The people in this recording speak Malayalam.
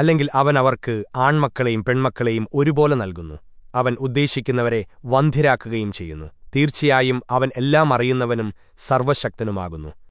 അല്ലെങ്കിൽ അവൻ അവർക്ക് ആൺമക്കളെയും പെൺമക്കളെയും ഒരുപോലെ നൽകുന്നു. അവൻ ഉദ്ദേശിക്കുന്നവരെ വന്ധിരാക്കുകയും ചെയ്യുന്നു. തീർച്ചയായും അവൻ എല്ലാം അറിയുന്നവനും സർവശക്തനുമാകുന്നു.